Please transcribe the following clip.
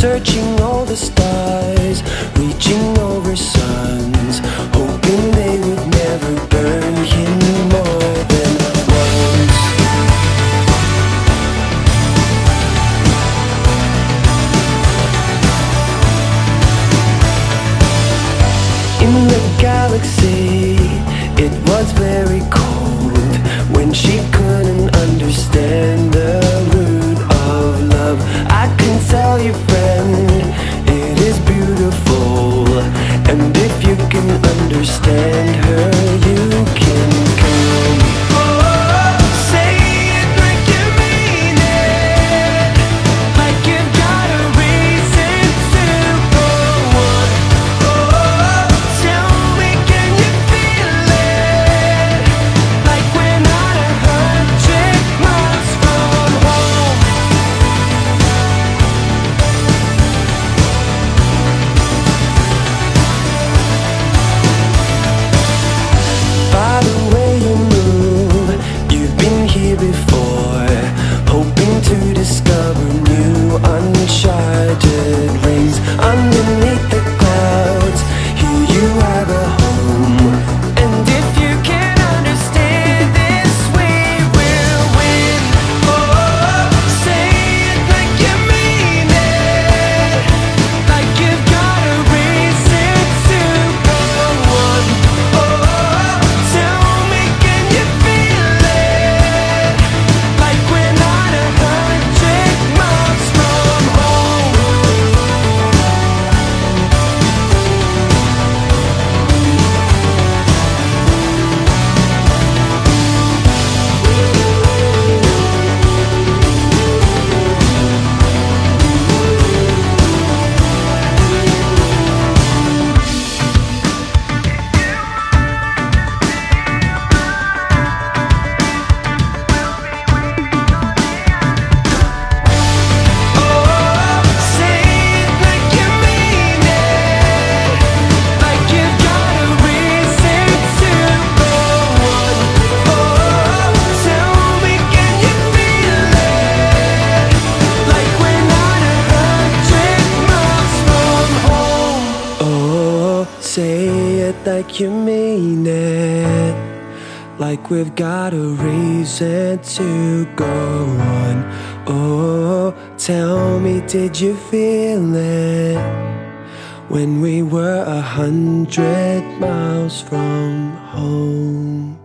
searching all the stars, reaching to discover Say it like you mean it. Like we've got a reason to go on. Oh, tell me did you feel it? When we were a hundred miles from home.